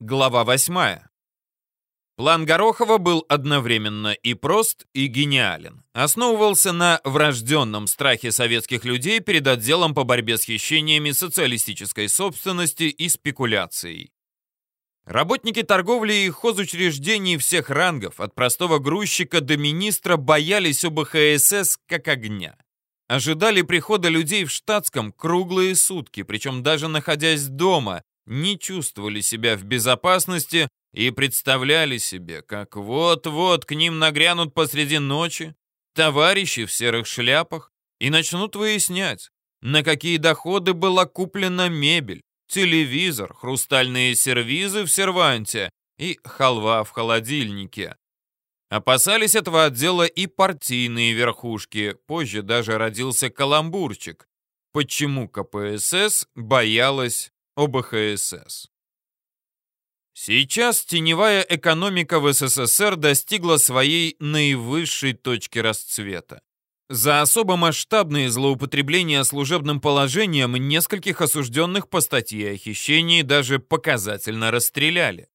Глава 8. План Горохова был одновременно и прост, и гениален. Основывался на врожденном страхе советских людей перед отделом по борьбе с хищениями социалистической собственности и спекуляцией. Работники торговли и хозучреждений всех рангов, от простого грузчика до министра, боялись ОБХСС как огня. Ожидали прихода людей в штатском круглые сутки, причем даже находясь дома, не чувствовали себя в безопасности и представляли себе, как вот-вот к ним нагрянут посреди ночи товарищи в серых шляпах и начнут выяснять, на какие доходы была куплена мебель, телевизор, хрустальные сервизы в серванте и халва в холодильнике. Опасались этого отдела и партийные верхушки, позже даже родился каламбурчик. Почему КПСС боялась ОБХСС? Сейчас теневая экономика в СССР достигла своей наивысшей точки расцвета. За особо масштабные злоупотребления служебным положением нескольких осужденных по статье о хищении даже показательно расстреляли.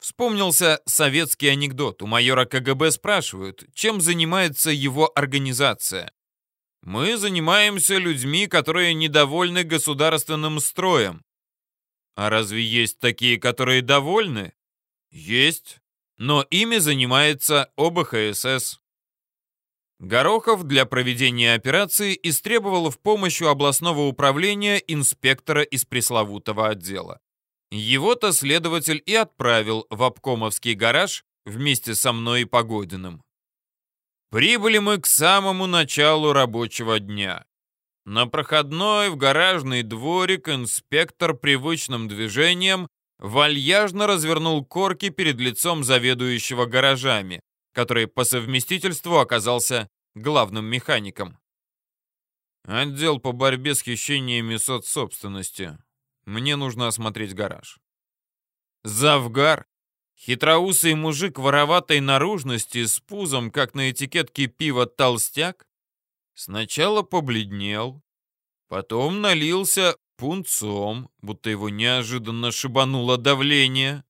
Вспомнился советский анекдот. У майора КГБ спрашивают, чем занимается его организация. Мы занимаемся людьми, которые недовольны государственным строем. А разве есть такие, которые довольны? Есть. Но ими занимается ОБХСС. Горохов для проведения операции истребовал в помощь у областного управления инспектора из пресловутого отдела. Его-то следователь и отправил в обкомовский гараж вместе со мной и Погодиным. Прибыли мы к самому началу рабочего дня. На проходной в гаражный дворик инспектор привычным движением вальяжно развернул корки перед лицом заведующего гаражами, который по совместительству оказался главным механиком. Отдел по борьбе с хищениями соцсобственности. Мне нужно осмотреть гараж. Завгар, хитроусый мужик вороватой наружности с пузом, как на этикетке пива толстяк, сначала побледнел, потом налился пунцом, будто его неожиданно шибануло давление.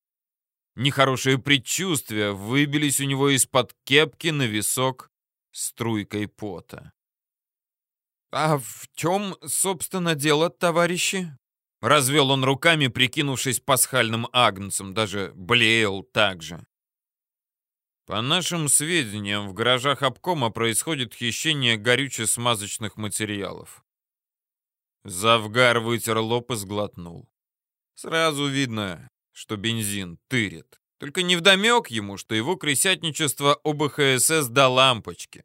Нехорошие предчувствия выбились у него из-под кепки на висок струйкой пота. «А в чем, собственно, дело, товарищи?» Развел он руками, прикинувшись пасхальным агнцем, даже блеял так же. По нашим сведениям, в гаражах обкома происходит хищение горюче-смазочных материалов. Завгар вытер лоб и сглотнул. Сразу видно, что бензин тырит. Только невдомек ему, что его крысятничество ОБХСС до лампочки.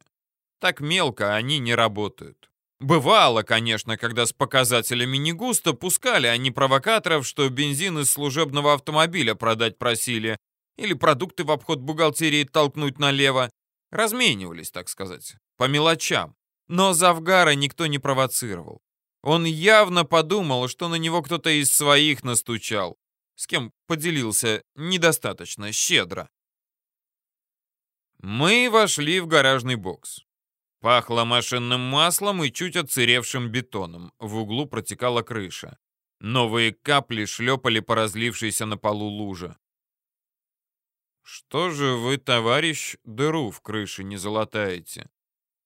Так мелко они не работают. Бывало, конечно, когда с показателями не густо пускали они провокаторов, что бензин из служебного автомобиля продать просили, или продукты в обход бухгалтерии толкнуть налево. Разменивались, так сказать, по мелочам. Но Завгара никто не провоцировал. Он явно подумал, что на него кто-то из своих настучал с кем поделился недостаточно щедро. Мы вошли в гаражный бокс. Пахло машинным маслом и чуть отсыревшим бетоном. В углу протекала крыша. Новые капли шлепали по разлившейся на полу луже. «Что же вы, товарищ, дыру в крыше не залатаете?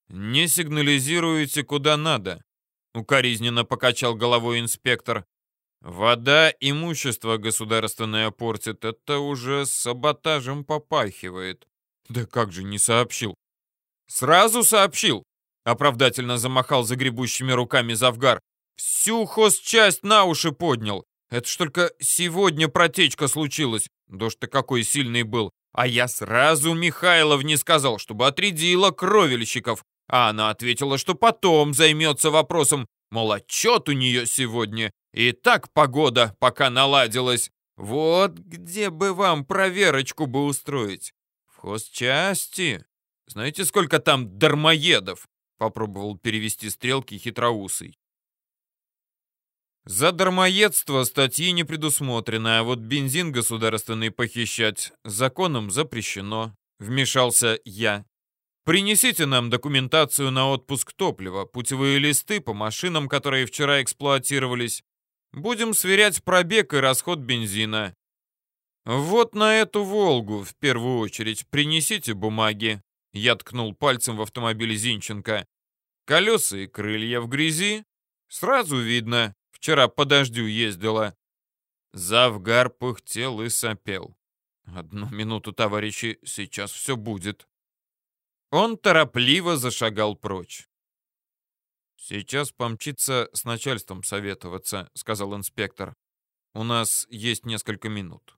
Не сигнализируете куда надо?» Укоризненно покачал головой инспектор. Вода имущество государственное портит, это уже саботажем попахивает. Да как же не сообщил? Сразу сообщил, оправдательно замахал загребущими руками Завгар. Всю хозчасть на уши поднял. Это ж только сегодня протечка случилась. Дождь-то какой сильный был. А я сразу Михайловне сказал, чтобы отрядила кровельщиков. А она ответила, что потом займется вопросом, мол, отчет у нее сегодня. И так погода пока наладилась. Вот где бы вам проверочку бы устроить? В хозчасти. Знаете, сколько там дармоедов? Попробовал перевести стрелки хитроусый. За дармоедство статьи не предусмотрено, а вот бензин государственный похищать законом запрещено. Вмешался я. Принесите нам документацию на отпуск топлива, путевые листы по машинам, которые вчера эксплуатировались, Будем сверять пробег и расход бензина. «Вот на эту «Волгу» в первую очередь принесите бумаги», — я ткнул пальцем в автомобиль Зинченко. «Колеса и крылья в грязи. Сразу видно, вчера по дождю ездила». Завгар пыхтел и сопел. «Одну минуту, товарищи, сейчас все будет». Он торопливо зашагал прочь. «Сейчас помчится с начальством советоваться», — сказал инспектор. «У нас есть несколько минут».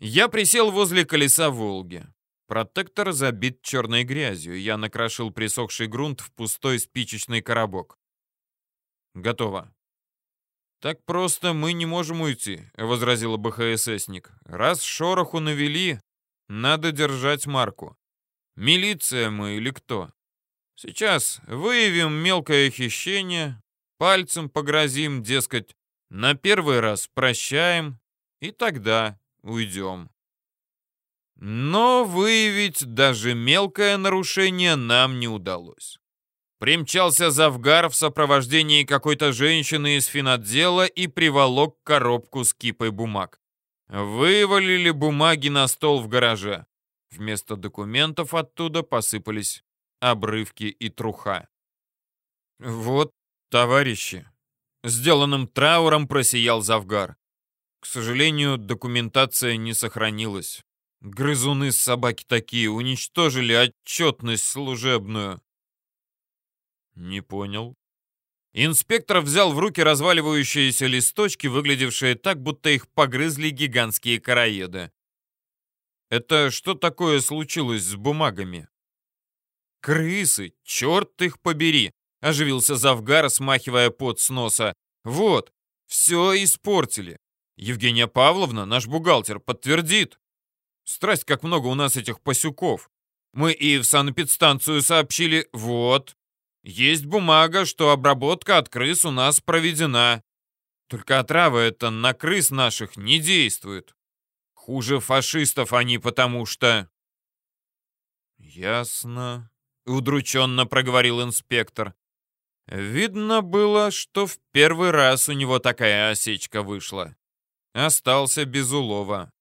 Я присел возле колеса «Волги». Протектор забит черной грязью. Я накрошил присохший грунт в пустой спичечный коробок. Готово. «Так просто мы не можем уйти», — возразила БХССник. «Раз шороху навели, надо держать марку. Милиция мы или кто? Сейчас выявим мелкое хищение, пальцем погрозим, дескать, на первый раз прощаем, и тогда уйдем. Но выявить даже мелкое нарушение нам не удалось. Примчался Завгар в сопровождении какой-то женщины из финотдела и приволок коробку с кипой бумаг. Вывалили бумаги на стол в гараже. Вместо документов оттуда посыпались обрывки и труха. «Вот, товарищи!» Сделанным трауром просиял Завгар. К сожалению, документация не сохранилась. Грызуны собаки такие уничтожили отчетность служебную. Не понял. Инспектор взял в руки разваливающиеся листочки, выглядевшие так, будто их погрызли гигантские короеды. Это что такое случилось с бумагами? «Крысы! Черт их побери!» — оживился Завгар, смахивая пот с носа. «Вот, все испортили. Евгения Павловна, наш бухгалтер, подтвердит. Страсть, как много у нас этих пасюков. Мы и в санэпидстанцию сообщили, вот, есть бумага, что обработка от крыс у нас проведена. Только отрава эта на крыс наших не действует. Хуже фашистов они, потому что...» «Ясно», удрученно проговорил инспектор. Видно было, что в первый раз у него такая осечка вышла. Остался без улова.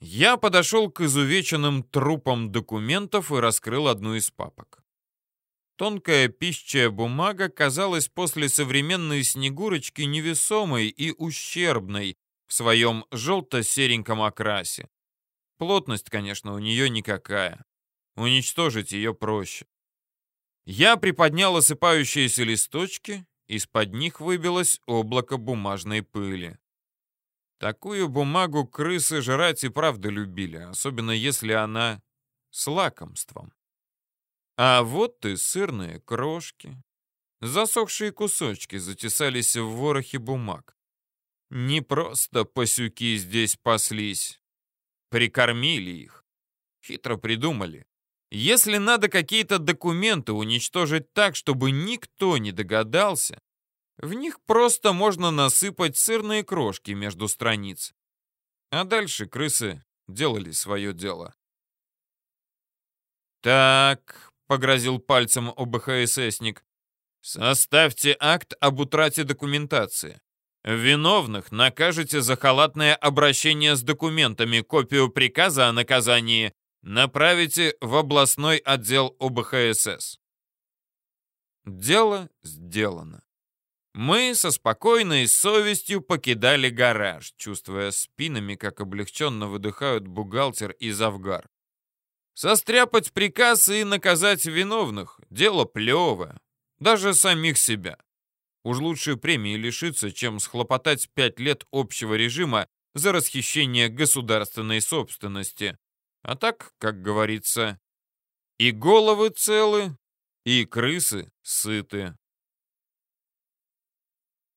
Я подошел к изувеченным трупам документов и раскрыл одну из папок. Тонкая пищая бумага казалась после современной Снегурочки невесомой и ущербной в своем желто-сереньком окрасе. Плотность, конечно, у нее никакая. Уничтожить ее проще. Я приподнял осыпающиеся листочки, из-под них выбилось облако бумажной пыли. Такую бумагу крысы жрать и правда любили, особенно если она с лакомством. А вот и сырные крошки. Засохшие кусочки затесались в ворохе бумаг. Не просто пасюки здесь паслись. Прикормили их. Хитро придумали. Если надо какие-то документы уничтожить так, чтобы никто не догадался, в них просто можно насыпать сырные крошки между страниц. А дальше крысы делали свое дело. «Так», — погрозил пальцем ОБХССник, — «составьте акт об утрате документации. Виновных накажете за халатное обращение с документами, копию приказа о наказании направите в областной отдел ОБХСС. Дело сделано. Мы со спокойной совестью покидали гараж, чувствуя спинами, как облегченно выдыхают бухгалтер и завгар. Состряпать приказ и наказать виновных — дело плевое. Даже самих себя. Уж лучше премии лишиться, чем схлопотать пять лет общего режима за расхищение государственной собственности, а так, как говорится, и головы целы, и крысы сыты.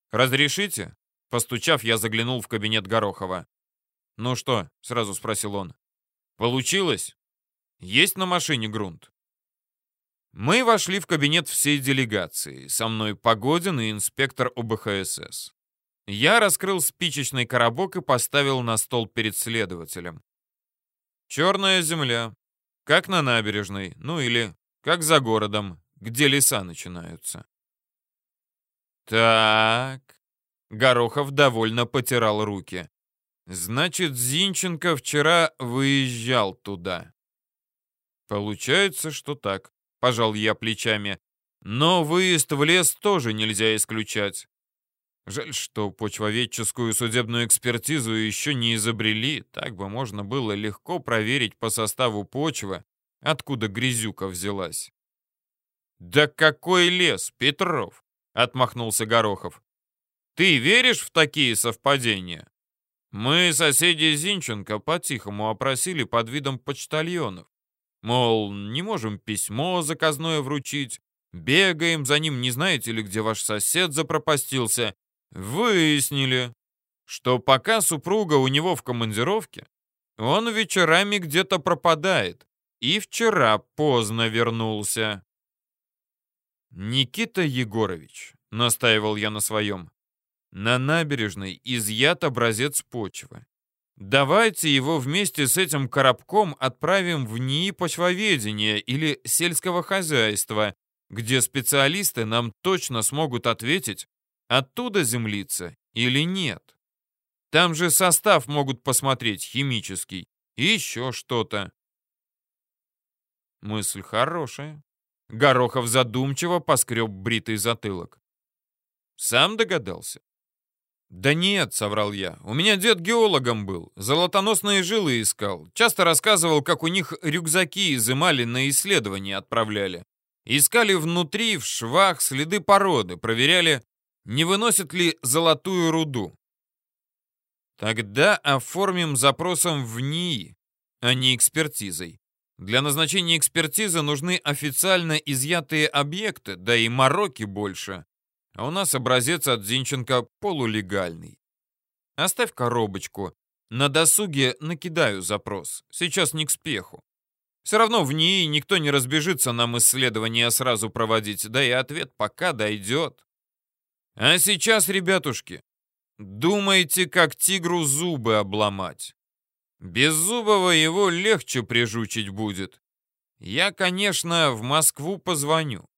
«Разрешите?» Постучав, я заглянул в кабинет Горохова. «Ну что?» — сразу спросил он. «Получилось? Есть на машине грунт?» Мы вошли в кабинет всей делегации. Со мной Погодин и инспектор ОБХСС. Я раскрыл спичечный коробок и поставил на стол перед следователем. Черная земля. Как на набережной, ну или как за городом, где леса начинаются. Так. Горохов довольно потирал руки. Значит, Зинченко вчера выезжал туда. Получается, что так. Пожал я плечами. Но выезд в лес тоже нельзя исключать. Жаль, что почвоведческую судебную экспертизу еще не изобрели, так бы можно было легко проверить по составу почвы, откуда грязюка взялась. «Да какой лес, Петров!» — отмахнулся Горохов. «Ты веришь в такие совпадения?» Мы соседи Зинченко по-тихому опросили под видом почтальонов. Мол, не можем письмо заказное вручить, бегаем за ним, не знаете ли, где ваш сосед запропастился. Выяснили, что пока супруга у него в командировке, он вечерами где-то пропадает и вчера поздно вернулся. «Никита Егорович», — настаивал я на своем, — «на набережной изъят образец почвы. Давайте его вместе с этим коробком отправим в НИИ почвоведения или сельского хозяйства, где специалисты нам точно смогут ответить, оттуда землица или нет. Там же состав могут посмотреть химический и еще что-то. Мысль хорошая. Горохов задумчиво поскреб бритый затылок. Сам догадался? «Да нет», — соврал я. «У меня дед геологом был, золотоносные жилы искал. Часто рассказывал, как у них рюкзаки изымали на исследования отправляли. Искали внутри, в швах, следы породы, проверяли, не выносит ли золотую руду. Тогда оформим запросом в НИИ, а не экспертизой. Для назначения экспертизы нужны официально изъятые объекты, да и мороки больше. А у нас образец от Зинченко полулегальный. Оставь коробочку. На досуге накидаю запрос. Сейчас не к спеху. Все равно в НИИ никто не разбежится нам исследования сразу проводить, да и ответ пока дойдет. А сейчас, ребятушки, думайте, как тигру зубы обломать. Беззубого его легче прижучить будет. Я, конечно, в Москву позвоню.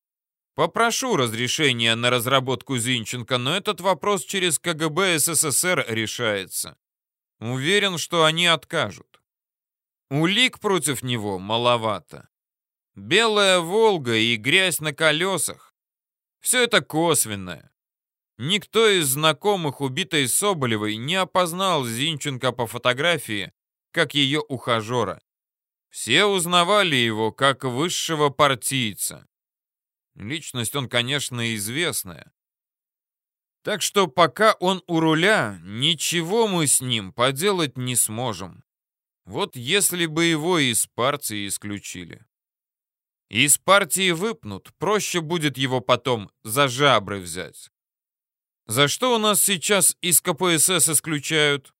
Попрошу разрешения на разработку Зинченко, но этот вопрос через КГБ СССР решается. Уверен, что они откажут. Улик против него маловато. Белая «Волга» и грязь на колесах. Все это косвенное. Никто из знакомых убитой Соболевой не опознал Зинченко по фотографии, как ее ухажера. Все узнавали его как высшего партийца. Личность он, конечно, известная. Так что пока он у руля, ничего мы с ним поделать не сможем. Вот если бы его из партии исключили. Из партии выпнут, проще будет его потом за жабры взять. За что у нас сейчас из КПСС исключают?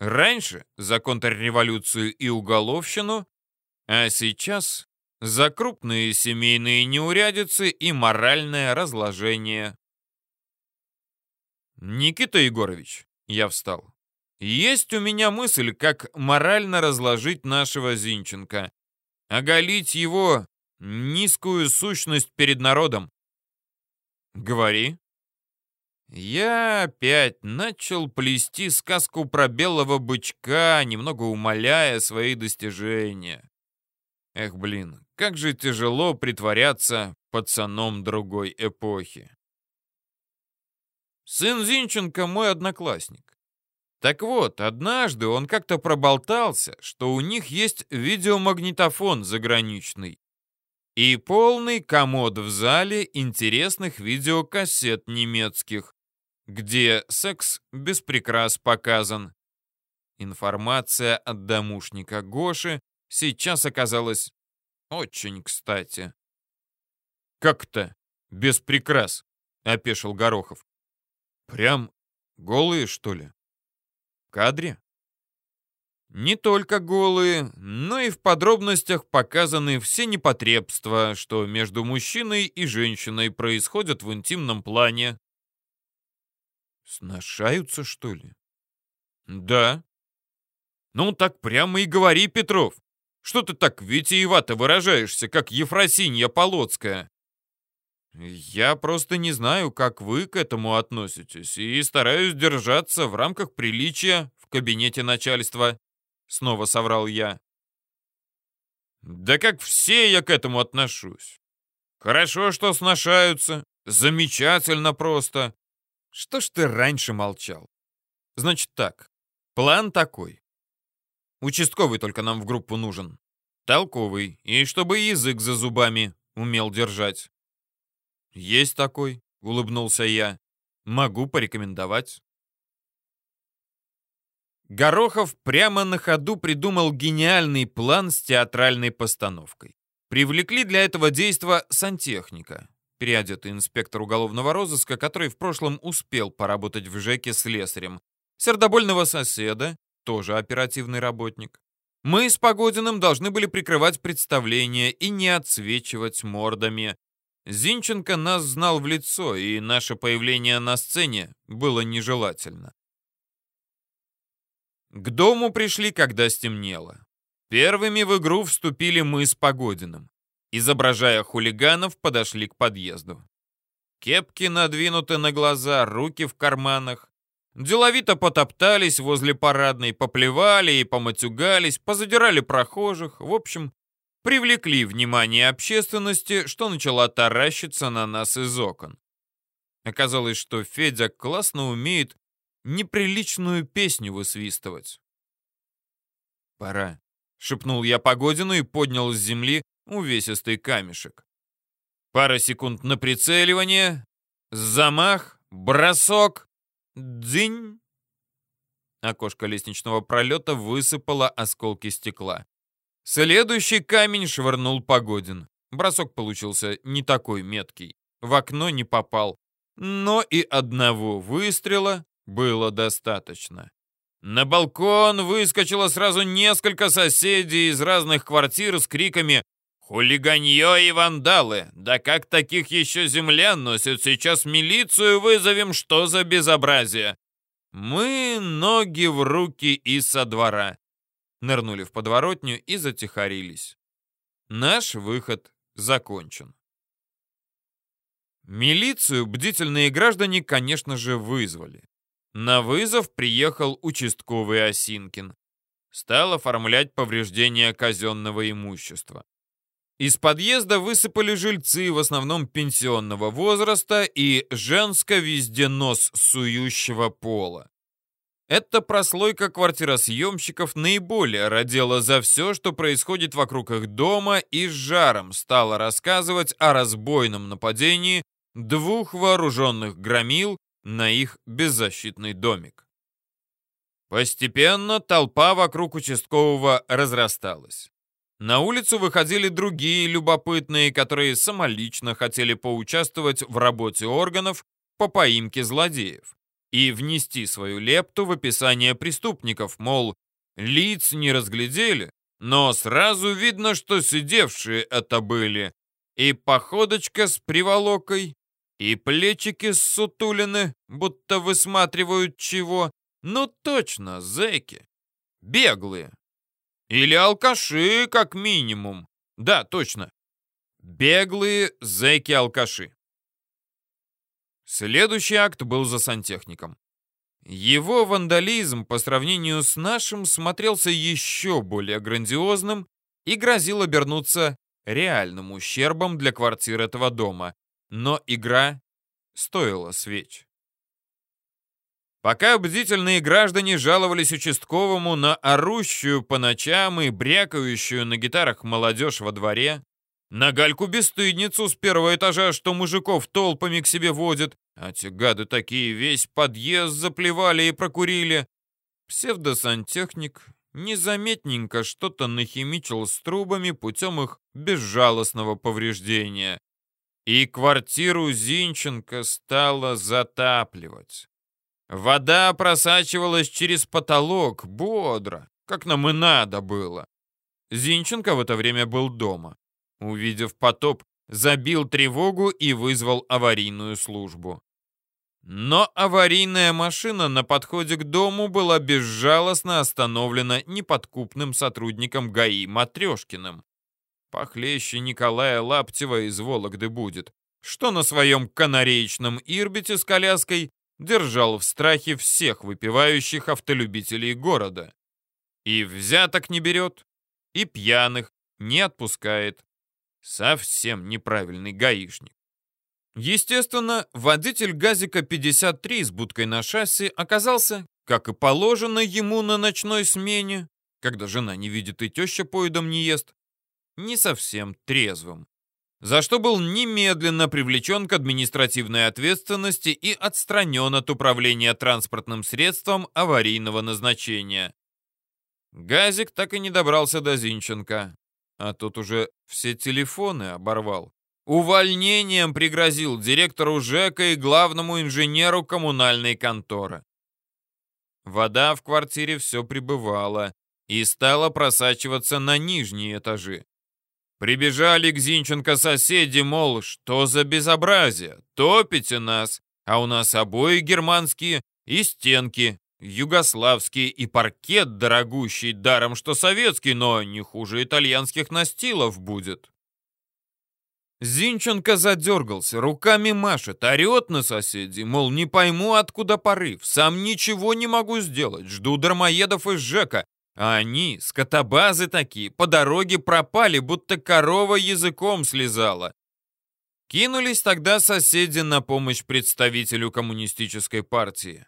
Раньше за контрреволюцию и уголовщину, а сейчас за крупные семейные неурядицы и моральное разложение. Никита Егорович, я встал. Есть у меня мысль, как морально разложить нашего Зинченко, оголить его низкую сущность перед народом. Говори. Я опять начал плести сказку про белого бычка, немного умаляя свои достижения. Эх, блин, как же тяжело притворяться пацаном другой эпохи. Сын Зинченко мой одноклассник. Так вот, однажды он как-то проболтался, что у них есть видеомагнитофон заграничный и полный комод в зале интересных видеокассет немецких где секс без прикрас показан. Информация от домушника Гоши сейчас оказалась очень кстати. «Как-то без прикрас?» — опешил Горохов. «Прям голые, что ли?» «В кадре?» Не только голые, но и в подробностях показаны все непотребства, что между мужчиной и женщиной происходят в интимном плане, Сношаются, что ли? Да. Ну, так прямо и говори, Петров. Что ты так витиевато выражаешься, как Ефросинья Полоцкая? Я просто не знаю, как вы к этому относитесь, и стараюсь держаться в рамках приличия в кабинете начальства. Снова соврал я. Да как все я к этому отношусь. Хорошо, что сношаются. Замечательно просто. Что ж ты раньше молчал? Значит так, план такой. Участковый только нам в группу нужен. Толковый, и чтобы язык за зубами умел держать. Есть такой, улыбнулся я. Могу порекомендовать. Горохов прямо на ходу придумал гениальный план с театральной постановкой. Привлекли для этого действа сантехника, переодетый инспектор уголовного розыска, который в прошлом успел поработать в ЖЭКе с слесарем, сердобольного соседа, тоже оперативный работник. Мы с Погодиным должны были прикрывать представление и не отсвечивать мордами. Зинченко нас знал в лицо, и наше появление на сцене было нежелательно. К дому пришли, когда стемнело. Первыми в игру вступили мы с Погодиным. Изображая хулиганов, подошли к подъезду. Кепки надвинуты на глаза, руки в карманах. Деловито потоптались возле парадной, поплевали и поматюгались, позадирали прохожих. В общем, привлекли внимание общественности, что начала таращиться на нас из окон. Оказалось, что Федя классно умеет неприличную песню высвистывать. «Пора», — шепнул я Погодину и поднял с земли увесистый камешек. Пара секунд на прицеливание, замах, бросок, Дзинь! Окошко лестничного пролета высыпало осколки стекла. Следующий камень швырнул Погодин. Бросок получился не такой меткий. В окно не попал. Но и одного выстрела было достаточно. На балкон выскочило сразу несколько соседей из разных квартир с криками «Хулиганье и вандалы! Да как таких еще землян носят? Сейчас милицию вызовем, что за безобразие!» Мы ноги в руки и со двора. Нырнули в подворотню и затихарились. Наш выход закончен. Милицию бдительные граждане, конечно же, вызвали. На вызов приехал участковый Осинкин. Стал оформлять повреждения казенного имущества. Из подъезда высыпали жильцы, в основном пенсионного возраста и женско-везде нос сующего пола. Эта прослойка квартиросъемщиков наиболее родила за все, что происходит вокруг их дома, и с жаром стала рассказывать о разбойном нападении двух вооруженных громил на их беззащитный домик. Постепенно толпа вокруг участкового разрасталась. На улицу выходили другие любопытные, которые самолично хотели поучаствовать в работе органов по поимке злодеев и внести свою лепту в описание преступников, мол, лиц не разглядели, но сразу видно, что сидевшие это были, и походочка с приволокой, и плечики сутулины, будто высматривают чего, ну точно, зэки, беглые, или алкаши, как минимум. Да, точно. Беглые зэки-алкаши. Следующий акт был за сантехником. Его вандализм по сравнению с нашим смотрелся еще более грандиозным и грозил обернуться реальным ущербом для квартир этого дома. Но игра стоила свеч. Пока бдительные граждане жаловались участковому на орущую по ночам и брякающую на гитарах молодежь во дворе, на гальку-бесстыдницу с первого этажа, что мужиков толпами к себе водит, а те гады такие весь подъезд заплевали и прокурили, псевдосантехник незаметненько что-то нахимичил с трубами путем их безжалостного повреждения. И квартиру Зинченко стало затапливать. Вода просачивалась через потолок, бодро, как нам и надо было. Зинченко в это время был дома. Увидев потоп, забил тревогу и вызвал аварийную службу. Но аварийная машина на подходе к дому была безжалостно остановлена неподкупным сотрудником ГАИ Матрешкиным. Похлеще Николая Лаптева из Вологды будет, что на своем канареечном Ирбите с коляской держал в страхе всех выпивающих автолюбителей города. И взяток не берет, и пьяных не отпускает. Совсем неправильный гаишник. Естественно, водитель ГАЗика-53 с будкой на шасси оказался, как и положено ему на ночной смене, когда жена не видит и теща поедом не ест, не совсем трезвым за что был немедленно привлечен к административной ответственности и отстранен от управления транспортным средством аварийного назначения. Газик так и не добрался до Зинченко, а тот уже все телефоны оборвал. Увольнением пригрозил директору ЖЭКа и главному инженеру коммунальной конторы. Вода в квартире все прибывала и стала просачиваться на нижние этажи. Прибежали к Зинченко соседи, мол, что за безобразие, топите нас, а у нас обои германские и стенки, югославские и паркет дорогущий, даром что советский, но не хуже итальянских настилов будет. Зинченко задергался, руками машет, орет на соседей, мол, не пойму, откуда порыв, сам ничего не могу сделать, жду дармоедов из ЖЭКа, а они, скотобазы такие, по дороге пропали, будто корова языком слезала. Кинулись тогда соседи на помощь представителю коммунистической партии.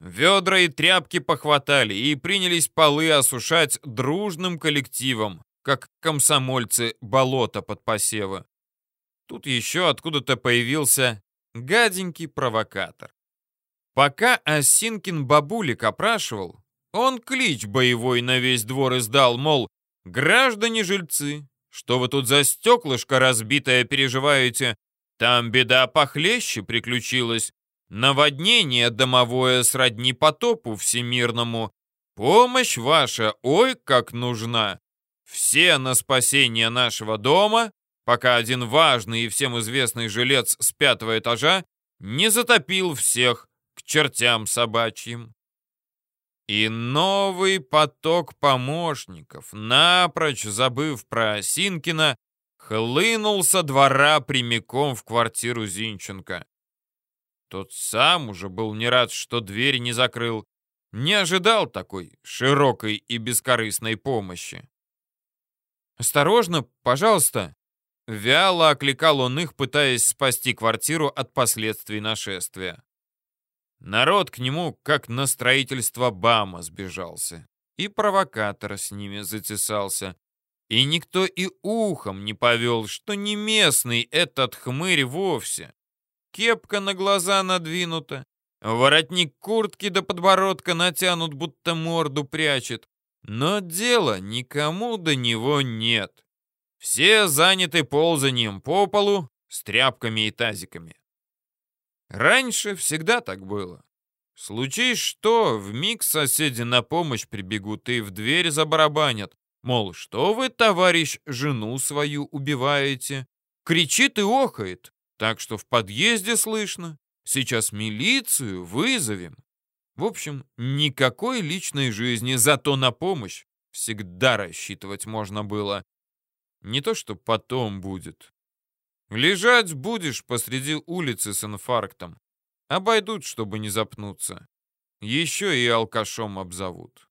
Ведра и тряпки похватали и принялись полы осушать дружным коллективом, как комсомольцы болота под посевы. Тут еще откуда-то появился гаденький провокатор. Пока Осинкин бабулик опрашивал, он клич боевой на весь двор издал, мол, граждане-жильцы, что вы тут за стеклышко разбитое переживаете? Там беда похлеще приключилась. Наводнение домовое сродни потопу всемирному. Помощь ваша, ой, как нужна. Все на спасение нашего дома, пока один важный и всем известный жилец с пятого этажа не затопил всех к чертям собачьим. И новый поток помощников, напрочь забыв про Осинкина, хлынул со двора прямиком в квартиру Зинченко. Тот сам уже был не рад, что дверь не закрыл, не ожидал такой широкой и бескорыстной помощи. «Осторожно, пожалуйста!» Вяло окликал он их, пытаясь спасти квартиру от последствий нашествия. Народ к нему, как на строительство БАМа, сбежался. И провокатор с ними затесался. И никто и ухом не повел, что не местный этот хмырь вовсе. Кепка на глаза надвинута, воротник куртки до подбородка натянут, будто морду прячет. Но дела никому до него нет. Все заняты ползанием по полу с тряпками и тазиками. Раньше всегда так было. Случись что, в миг соседи на помощь прибегут и в дверь забарабанят. Мол, что вы, товарищ, жену свою убиваете? Кричит и охает, так что в подъезде слышно. Сейчас милицию вызовем. В общем, никакой личной жизни, зато на помощь всегда рассчитывать можно было. Не то, что потом будет. Лежать будешь посреди улицы с инфарктом. Обойдут, чтобы не запнуться. Еще и алкашом обзовут.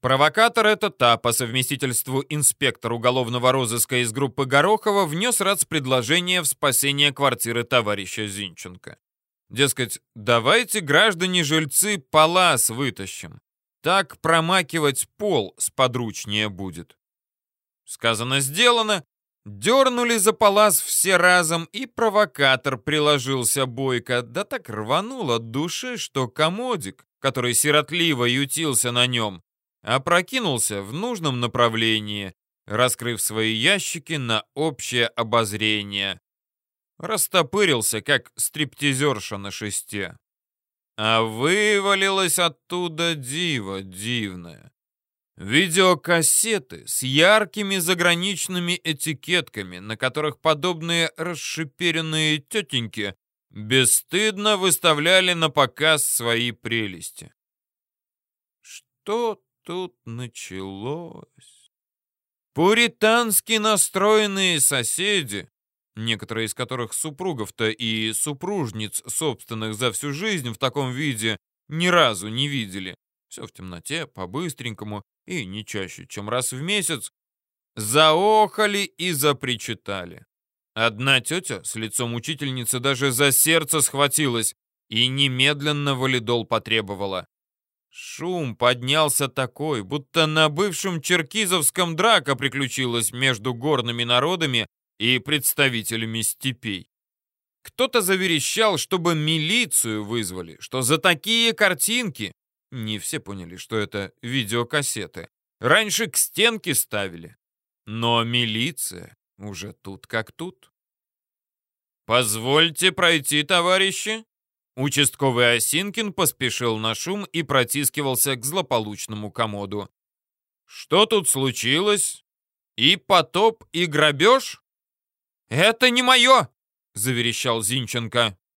Провокатор этот та по совместительству инспектор уголовного розыска из группы Горохова внес РАЦ предложение в спасение квартиры товарища Зинченко. Дескать, давайте, граждане-жильцы, палас вытащим. Так промакивать пол сподручнее будет. Сказано, сделано. Дернули за палас все разом, и провокатор приложился бойко, да так рванул от души, что комодик, который сиротливо ютился на нем, опрокинулся в нужном направлении, раскрыв свои ящики на общее обозрение. Растопырился, как стриптизерша на шесте. А вывалилось оттуда диво дивное. Видеокассеты с яркими заграничными этикетками, на которых подобные расшиперенные тетеньки бесстыдно выставляли на показ свои прелести. Что тут началось? Пуритански настроенные соседи некоторые из которых супругов-то и супружниц собственных за всю жизнь в таком виде ни разу не видели. Все в темноте, по-быстренькому и не чаще, чем раз в месяц, заохали и запричитали. Одна тетя с лицом учительницы даже за сердце схватилась и немедленно валидол потребовала. Шум поднялся такой, будто на бывшем Черкизовском драка приключилась между горными народами и представителями степей. Кто-то заверещал, чтобы милицию вызвали, что за такие картинки... Не все поняли, что это видеокассеты. Раньше к стенке ставили. Но милиция уже тут как тут. «Позвольте пройти, товарищи!» Участковый Осинкин поспешил на шум и протискивался к злополучному комоду. «Что тут случилось? И потоп, и грабеж?» «Это не мое!» — заверещал Зинченко.